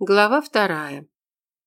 Глава вторая.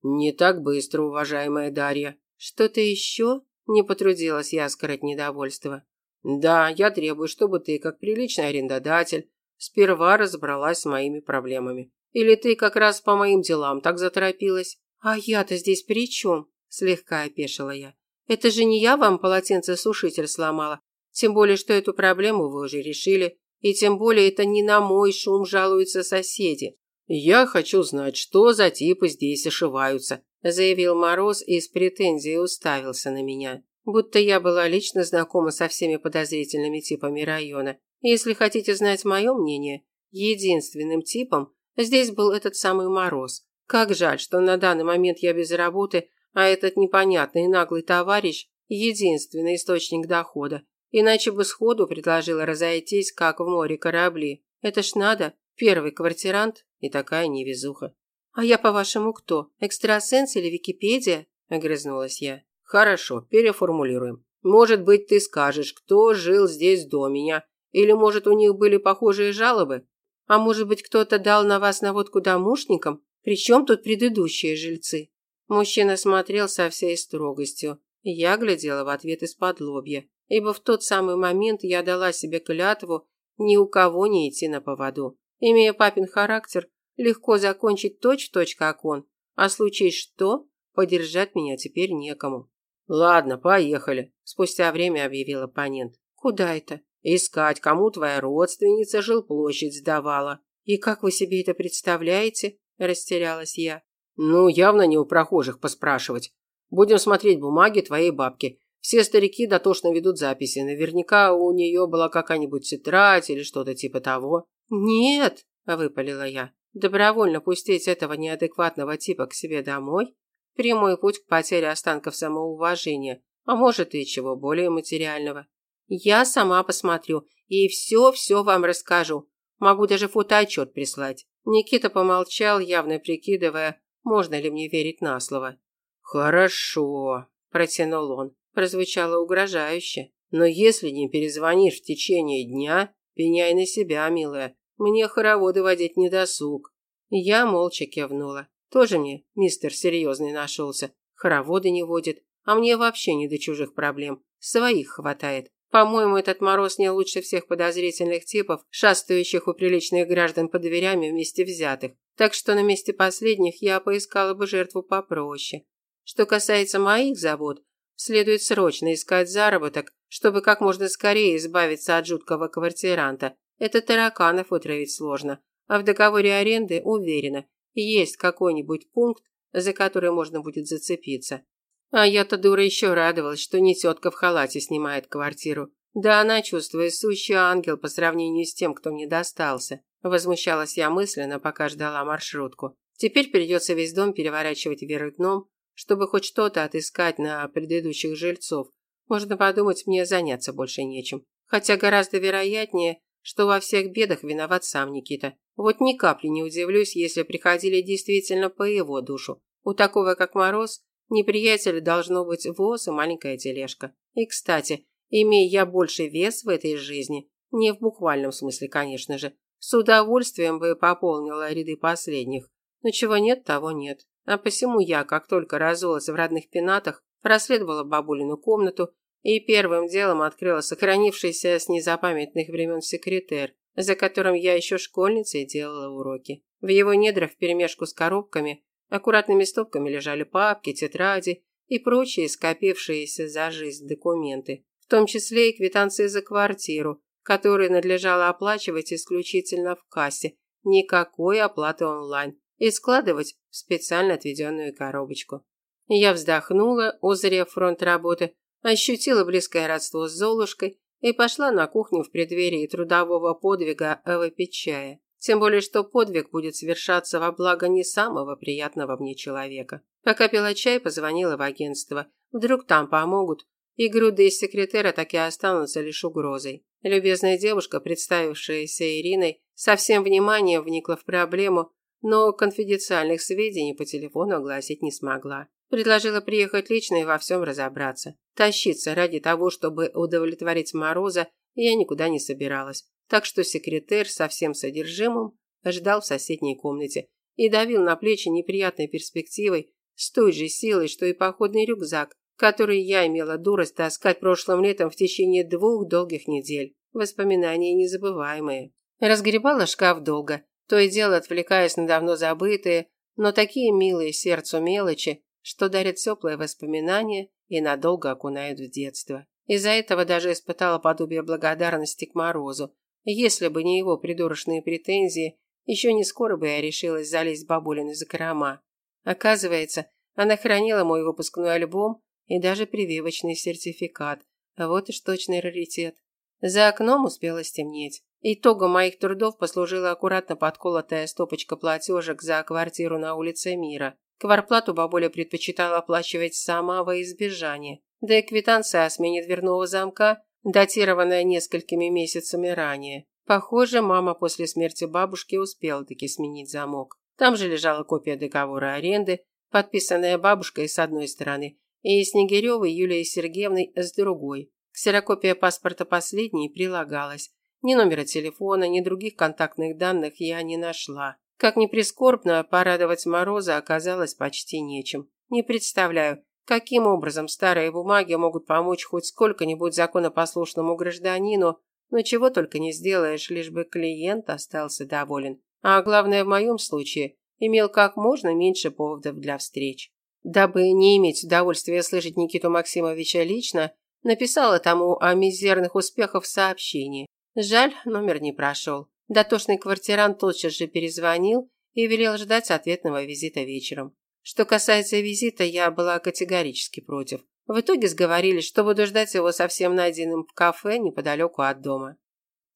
Не так быстро, уважаемая Дарья. Что-то еще? Не потрудилась я скрыть недовольство. Да, я требую, чтобы ты, как приличный арендодатель, сперва разобралась с моими проблемами. Или ты как раз по моим делам так заторопилась? А я-то здесь при чем? Слегка опешила я. Это же не я вам полотенцесушитель сломала. Тем более, что эту проблему вы уже решили. И тем более, это не на мой шум жалуются соседи. «Я хочу знать, что за типы здесь ошиваются», заявил Мороз и с претензией уставился на меня. Будто я была лично знакома со всеми подозрительными типами района. Если хотите знать мое мнение, единственным типом здесь был этот самый Мороз. Как жаль, что на данный момент я без работы, а этот непонятный наглый товарищ – единственный источник дохода. Иначе бы сходу предложила разойтись, как в море корабли. Это ж надо, первый квартирант и такая невезуха. А я, по-вашему, кто? Экстрасенс или Википедия? Огрызнулась я. Хорошо, переформулируем. Может быть, ты скажешь, кто жил здесь до меня, или, может, у них были похожие жалобы? А может быть, кто-то дал на вас наводку домушникам? Причем тут предыдущие жильцы? Мужчина смотрел со всей строгостью. Я глядела в ответ из-под лобья, ибо в тот самый момент я дала себе клятву ни у кого не идти на поводу. Имея папин характер, легко закончить точь-в-точь, как он, а случай что, подержать меня теперь некому. Ладно, поехали, спустя время объявил оппонент. Куда это? Искать, кому твоя родственница жилплощадь сдавала. И как вы себе это представляете? Растерялась я. Ну, явно не у прохожих поспрашивать. Будем смотреть бумаги твоей бабки. Все старики дотошно ведут записи. Наверняка у нее была какая-нибудь тетрадь или что-то типа того. «Нет», – выпалила я, – «добровольно пустить этого неадекватного типа к себе домой? Прямой путь к потере останков самоуважения, а может и чего более материального. Я сама посмотрю и все-все вам расскажу. Могу даже фотоотчет прислать». Никита помолчал, явно прикидывая, можно ли мне верить на слово. «Хорошо», – протянул он. Прозвучало угрожающе. «Но если не перезвонишь в течение дня, пеняй на себя, милая. Мне хороводы водить не досуг. Я молча кивнула. Тоже мне мистер серьезный нашелся. Хороводы не водит, а мне вообще не до чужих проблем. Своих хватает. По-моему, этот мороз не лучше всех подозрительных типов, шастающих у приличных граждан под дверями вместе взятых. Так что на месте последних я поискала бы жертву попроще. Что касается моих забот, следует срочно искать заработок, чтобы как можно скорее избавиться от жуткого квартиранта, это тараканов утравить сложно, а в договоре аренды, уверена, есть какой-нибудь пункт, за который можно будет зацепиться. А я-то дура еще радовалась, что не тетка в халате снимает квартиру. Да она, чувствует сущий ангел по сравнению с тем, кто мне достался. Возмущалась я мысленно, пока ждала маршрутку. Теперь придется весь дом переворачивать вверх дном, чтобы хоть что-то отыскать на предыдущих жильцов. Можно подумать, мне заняться больше нечем. Хотя гораздо вероятнее, что во всех бедах виноват сам Никита. Вот ни капли не удивлюсь, если приходили действительно по его душу. У такого, как Мороз, неприятеля должно быть воз и маленькая тележка. И, кстати, имея я больше вес в этой жизни, не в буквальном смысле, конечно же, с удовольствием бы пополнила ряды последних. Но чего нет, того нет. А посему я, как только разулась в родных пенатах, проследовала бабулину комнату и первым делом открыла сохранившийся с незапамятных времен секретер, за которым я еще школьницей делала уроки. В его недрах вперемешку с коробками аккуратными стопками лежали папки, тетради и прочие скопившиеся за жизнь документы, в том числе и квитанции за квартиру, которую надлежало оплачивать исключительно в кассе, никакой оплаты онлайн, и складывать в специально отведенную коробочку. Я вздохнула, узрев фронт работы, ощутила близкое родство с Золушкой и пошла на кухню в преддверии трудового подвига выпить чая. Тем более, что подвиг будет совершаться во благо не самого приятного мне человека. Пока пила чай, позвонила в агентство. Вдруг там помогут. И груды из секретера так и останутся лишь угрозой. Любезная девушка, представившаяся Ириной, со всем вниманием вникла в проблему, но конфиденциальных сведений по телефону огласить не смогла. Предложила приехать лично и во всем разобраться. Тащиться ради того, чтобы удовлетворить Мороза, я никуда не собиралась. Так что секретарь со всем содержимым ждал в соседней комнате. и давил на плечи неприятной перспективой с той же силой, что и походный рюкзак, который я имела дурость таскать прошлым летом в течение двух долгих недель. Воспоминания незабываемые. Разгребала шкаф долго, то и дело отвлекаясь на давно забытые, но такие милые сердцу мелочи, что дарят теплые воспоминания и надолго окунают в детство. Из-за этого даже испытала подобие благодарности к Морозу. Если бы не его придурочные претензии, еще не скоро бы я решилась залезть бабулины закрома. Оказывается, она хранила мой выпускной альбом и даже прививочный сертификат. Вот уж точный раритет. За окном успело стемнеть. Итогом моих трудов послужила аккуратно подколотая стопочка платежек за квартиру на улице Мира. Кварплату бабуля предпочитала оплачивать сама во избежание. Да и квитанция о смене дверного замка, датированная несколькими месяцами ранее. Похоже, мама после смерти бабушки успела таки сменить замок. Там же лежала копия договора аренды, подписанная бабушкой с одной стороны и Снегиревой Юлией Сергеевной с другой. Ксерокопия паспорта последней прилагалась. Ни номера телефона, ни других контактных данных я не нашла. Как ни прискорбно, порадовать Мороза оказалось почти нечем. Не представляю, каким образом старые бумаги могут помочь хоть сколько-нибудь законопослушному гражданину, но чего только не сделаешь, лишь бы клиент остался доволен. А главное в моем случае, имел как можно меньше поводов для встреч. Дабы не иметь удовольствия слышать Никиту Максимовича лично, написала тому о мизерных успехах в сообщении. Жаль, номер не прошел. Дотошный квартирант тотчас же перезвонил и велел ждать ответного визита вечером. Что касается визита, я была категорически против. В итоге сговорились, что буду ждать его совсем найденным в кафе неподалеку от дома.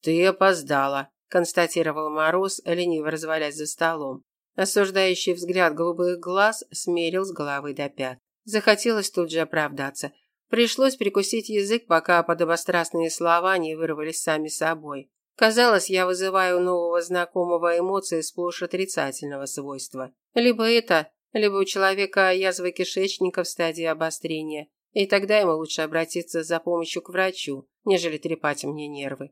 «Ты опоздала», – констатировал Мороз, лениво развалясь за столом. Осуждающий взгляд голубых глаз смерил с головы до пят. Захотелось тут же оправдаться. Пришлось прикусить язык, пока подобострастные слова не вырвались сами собой. Казалось, я вызываю нового знакомого эмоции сплошь отрицательного свойства. Либо это, либо у человека язва кишечника в стадии обострения, и тогда ему лучше обратиться за помощью к врачу, нежели трепать мне нервы.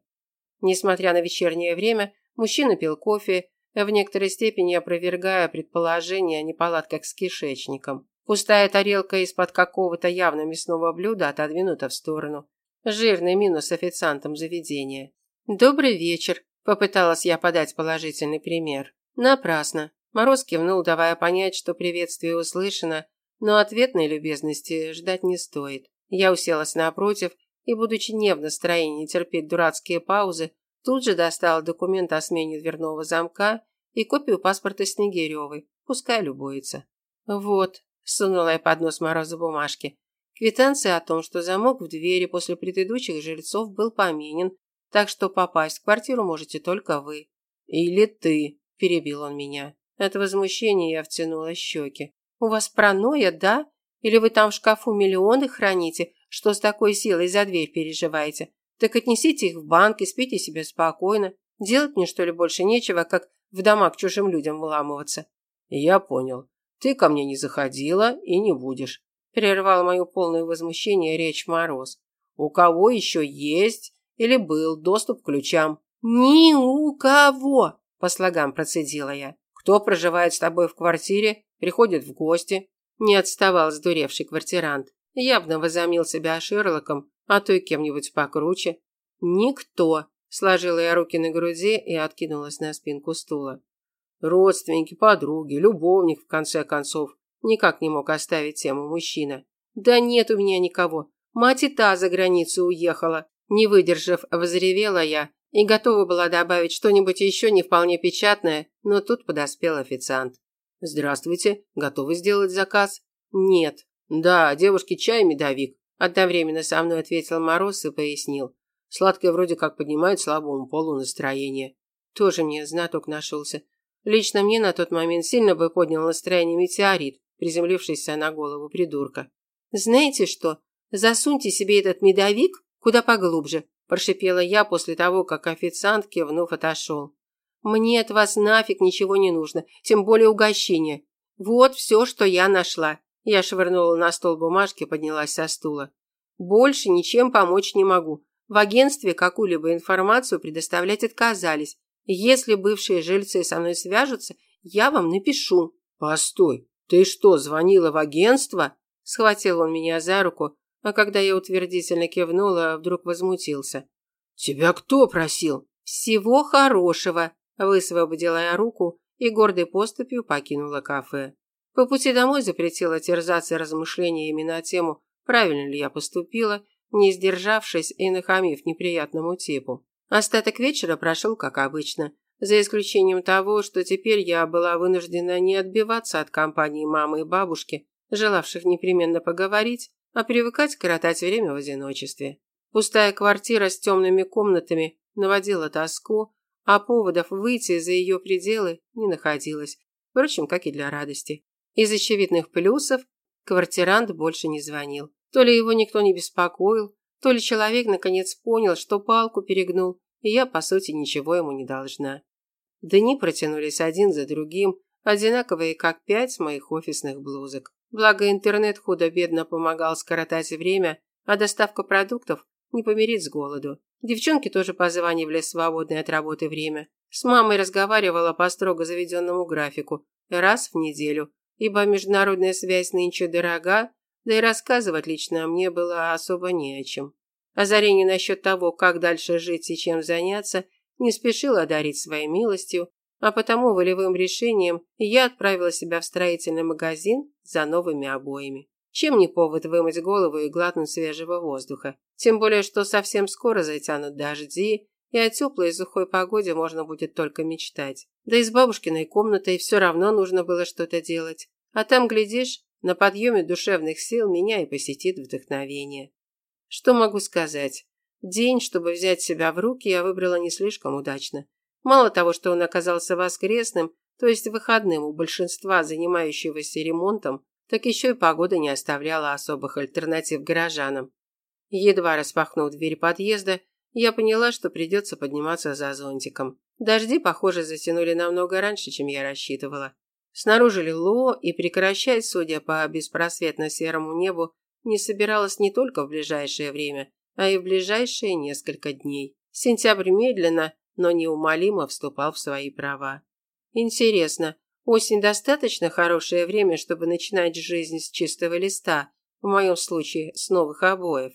Несмотря на вечернее время, мужчина пил кофе, в некоторой степени опровергая предположение о неполадках с кишечником. Пустая тарелка из-под какого-то явно мясного блюда отодвинута в сторону. Жирный минус официантам заведения. «Добрый вечер», – попыталась я подать положительный пример. Напрасно. Мороз кивнул, давая понять, что приветствие услышано, но ответной любезности ждать не стоит. Я уселась напротив и, будучи не в настроении терпеть дурацкие паузы, Тут же достал документ о смене дверного замка и копию паспорта Снегиревой. Пускай любуется. Вот, сунула я под нос Мороза бумажки. Квитанция о том, что замок в двери после предыдущих жильцов был поменен, так что попасть в квартиру можете только вы. Или ты, перебил он меня. От возмущения я втянула щеки. У вас паранойя, да? Или вы там в шкафу миллионы храните, что с такой силой за дверь переживаете? Так отнесите их в банк и спите себе спокойно. Делать мне, что ли, больше нечего, как в дома к чужим людям вламываться. Я понял. Ты ко мне не заходила и не будешь. Прервал мою полное возмущение речь Мороз. У кого еще есть или был доступ к ключам? Ни у кого, по слогам процедила я. Кто проживает с тобой в квартире, приходит в гости? Не отставал сдуревший квартирант. Явно возомнил себя Шерлоком а то и кем-нибудь покруче. Никто. Сложила я руки на груди и откинулась на спинку стула. Родственники, подруги, любовник, в конце концов. Никак не мог оставить тему мужчина. Да нет у меня никого. Мать и та за границу уехала. Не выдержав, возревела я и готова была добавить что-нибудь еще не вполне печатное, но тут подоспел официант. «Здравствуйте, готовы сделать заказ?» «Нет». «Да, девушке чай медовик. Одновременно со мной ответил Мороз и пояснил. Сладкое вроде как поднимает слабому полу настроение. Тоже мне знаток нашелся. Лично мне на тот момент сильно бы поднял настроение метеорит, приземлившийся на голову придурка. «Знаете что? Засуньте себе этот медовик куда поглубже», прошипела я после того, как официант кивнув отошел. «Мне от вас нафиг ничего не нужно, тем более угощение. Вот все, что я нашла. Я швырнула на стол бумажки, поднялась со стула. Больше ничем помочь не могу. В агентстве какую-либо информацию предоставлять отказались. Если бывшие жильцы со мной свяжутся, Я вам напишу. Постой, ты что, звонила в агентство? Схватил он меня за руку, а когда я утвердительно кивнула, вдруг возмутился. Тебя кто просил? Всего хорошего, высвободила я руку и гордой поступью покинула кафе. По пути домой запретила терзаться размышлениями на тему, правильно ли я поступила, не сдержавшись и нахамив неприятному типу. Остаток вечера прошел как обычно, за исключением того, что теперь я была вынуждена не отбиваться от компании мамы и бабушки, желавших непременно поговорить, а привыкать коротать время в одиночестве. Пустая квартира с темными комнатами наводила тоску, а поводов выйти за ее пределы не находилось, впрочем, как и для радости. Из очевидных плюсов квартирант больше не звонил. То ли его никто не беспокоил, то ли человек наконец понял, что палку перегнул, и я, по сути, ничего ему не должна. Дни протянулись один за другим, одинаковые как пять моих офисных блузок. Благо интернет худо-бедно помогал скоротать время, а доставка продуктов не помирить с голоду. Девчонки тоже позванивали в свободное от работы время. С мамой разговаривала по строго заведенному графику, раз в неделю, ибо международная связь нынче дорога, да и рассказывать лично мне было особо не о чем. Озарение насчет того, как дальше жить и чем заняться, не спешила дарить своей милостью, а потому волевым решением я отправила себя в строительный магазин за новыми обоями. Чем не повод вымыть голову и глотнуть свежего воздуха? Тем более, что совсем скоро затянут дожди, и о теплой и сухой погоде можно будет только мечтать. Да и с бабушкиной комнатой все равно нужно было что-то делать. А там, глядишь, на подъеме душевных сил меня и посетит вдохновение. Что могу сказать? День, чтобы взять себя в руки, я выбрала не слишком удачно. Мало того, что он оказался воскресным, то есть выходным у большинства занимающегося ремонтом, так еще и погода не оставляла особых альтернатив горожанам. Едва распахнув дверь подъезда, я поняла, что придется подниматься за зонтиком. Дожди, похоже, затянули намного раньше, чем я рассчитывала. Снаружи лило, и прекращать, судя по беспросветно серому небу, не собиралась не только в ближайшее время, а и в ближайшие несколько дней. Сентябрь медленно, но неумолимо вступал в свои права. Интересно, осень достаточно хорошее время, чтобы начинать жизнь с чистого листа, в моем случае с новых обоев?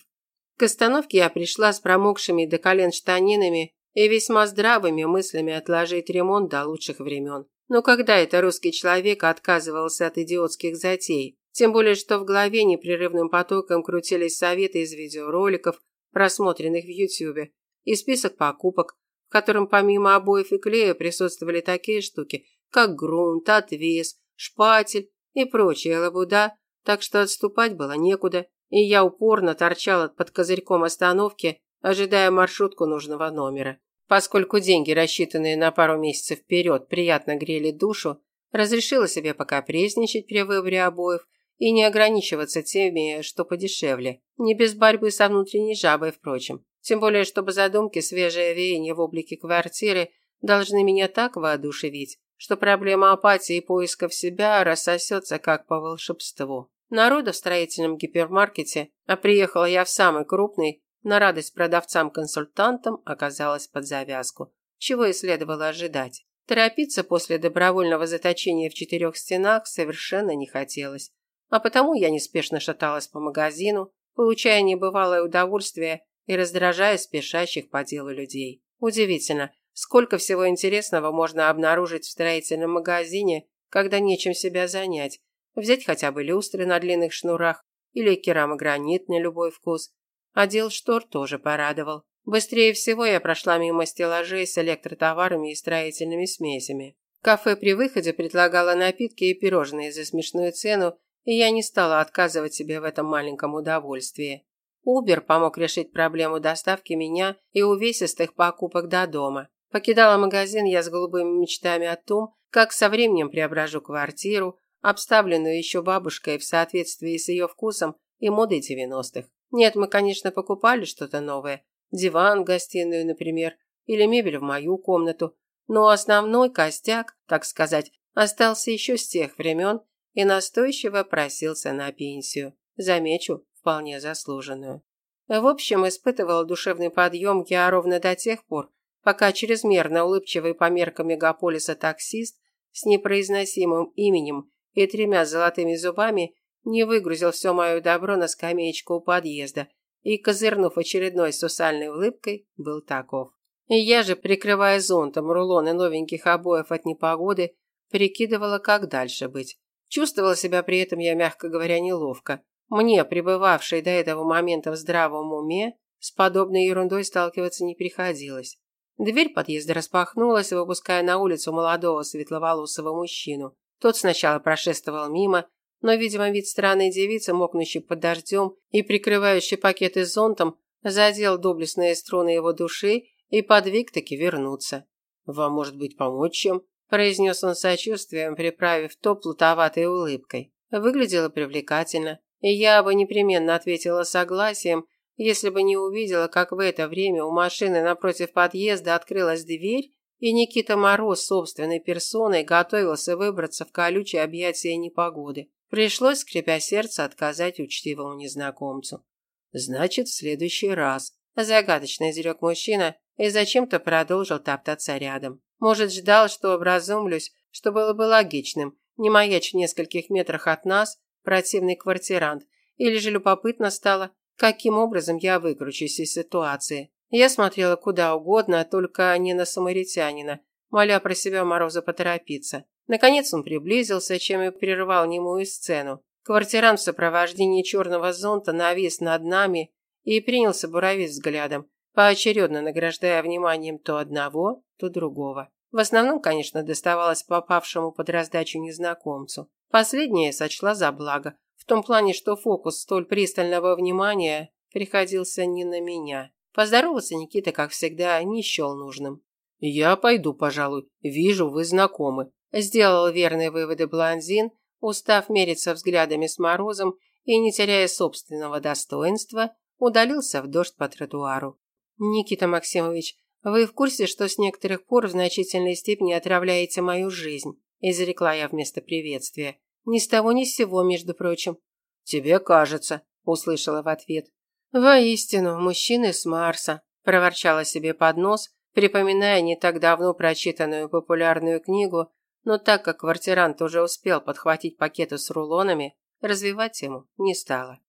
К остановке я пришла с промокшими до колен штанинами и весьма здравыми мыслями отложить ремонт до лучших времен. Но когда это русский человек отказывался от идиотских затей? Тем более, что в голове непрерывным потоком крутились советы из видеороликов, просмотренных в Ютьюбе, и список покупок, в котором помимо обоев и клея присутствовали такие штуки, как грунт, отвес, шпатель и прочая лабуда, так что отступать было некуда, и я упорно торчала под козырьком остановки, ожидая маршрутку нужного номера. Поскольку деньги, рассчитанные на пару месяцев вперед, приятно грели душу, разрешила себе пока пресничать при выборе обоев и не ограничиваться теми, что подешевле. Не без борьбы со внутренней жабой, впрочем. Тем более, чтобы задумки свежее веяние в облике квартиры должны меня так воодушевить, что проблема апатии и поиска в себя рассосется как по волшебству. Народа в строительном гипермаркете, а приехала я в самый крупный, на радость продавцам-консультантам оказалось под завязку, чего и следовало ожидать. Торопиться после добровольного заточения в четырех стенах совершенно не хотелось, а потому я неспешно шаталась по магазину, получая небывалое удовольствие и раздражая спешащих по делу людей. Удивительно, сколько всего интересного можно обнаружить в строительном магазине, когда нечем себя занять. Взять хотя бы люстры на длинных шнурах или керамогранит на любой вкус, Отдел штор тоже порадовал. Быстрее всего я прошла мимо стеллажей с электротоварами и строительными смесями. Кафе при выходе предлагало напитки и пирожные за смешную цену, и я не стала отказывать себе в этом маленьком удовольствии. Убер помог решить проблему доставки меня и увесистых покупок до дома. Покидала магазин я с голубыми мечтами о том, как со временем преображу квартиру, обставленную еще бабушкой в соответствии с ее вкусом и модой девяностых. Нет, мы, конечно, покупали что-то новое. Диван в гостиную, например, или мебель в мою комнату. Но основной костяк, так сказать, остался еще с тех времен и настойчиво просился на пенсию. Замечу, вполне заслуженную. В общем, испытывал душевный подъем я ровно до тех пор, пока чрезмерно улыбчивый по меркам мегаполиса таксист с непроизносимым именем и тремя золотыми зубами не выгрузил все мое добро на скамеечку у подъезда и, козырнув очередной сусальной улыбкой, был таков. И я же, прикрывая зонтом рулоны новеньких обоев от непогоды, прикидывала, как дальше быть. Чувствовала себя при этом я, мягко говоря, неловко. Мне, пребывавшей до этого момента в здравом уме, с подобной ерундой сталкиваться не приходилось. Дверь подъезда распахнулась, выпуская на улицу молодого светловолосого мужчину. Тот сначала прошествовал мимо, но, видимо, вид странной девицы, мокнущей под дождем и прикрывающей пакеты зонтом, задел доблестные струны его души и подвиг таки вернуться. «Вам, может быть, помочь чем?» – произнес он сочувствием, приправив то плутоватой улыбкой. Выглядело привлекательно, и я бы непременно ответила согласием, если бы не увидела, как в это время у машины напротив подъезда открылась дверь, и Никита Мороз собственной персоной готовился выбраться в колючее объятие непогоды. Пришлось, скрипя сердце, отказать учтивому незнакомцу. «Значит, в следующий раз», – загадочно изрек мужчина и зачем-то продолжил топтаться рядом. Может, ждал, что образумлюсь, что было бы логичным, не маячь в нескольких метрах от нас противный квартирант, или же любопытно стало, каким образом я выкручусь из ситуации. Я смотрела куда угодно, только не на самаритянина, моля про себя Мороза поторопиться. Наконец он приблизился, чем и прервал немую сцену. Квартирант в сопровождении черного зонта навис над нами и принялся буравить взглядом, поочередно награждая вниманием то одного, то другого. В основном, конечно, доставалось попавшему под раздачу незнакомцу. Последнее сочла за благо, в том плане, что фокус столь пристального внимания приходился не на меня. Поздороваться Никита, как всегда, не счел нужным. «Я пойду, пожалуй. Вижу, вы знакомы», Сделал верные выводы блондин, устав мериться взглядами с Морозом и, не теряя собственного достоинства, удалился в дождь по тротуару. «Никита Максимович, вы в курсе, что с некоторых пор в значительной степени отравляете мою жизнь?» – изрекла я вместо приветствия. «Ни с того ни с сего, между прочим». «Тебе кажется», – услышала в ответ. «Воистину, мужчины с Марса», – проворчала себе под нос, припоминая не так давно прочитанную популярную книгу но так как квартирант уже успел подхватить пакеты с рулонами, развивать тему не стала.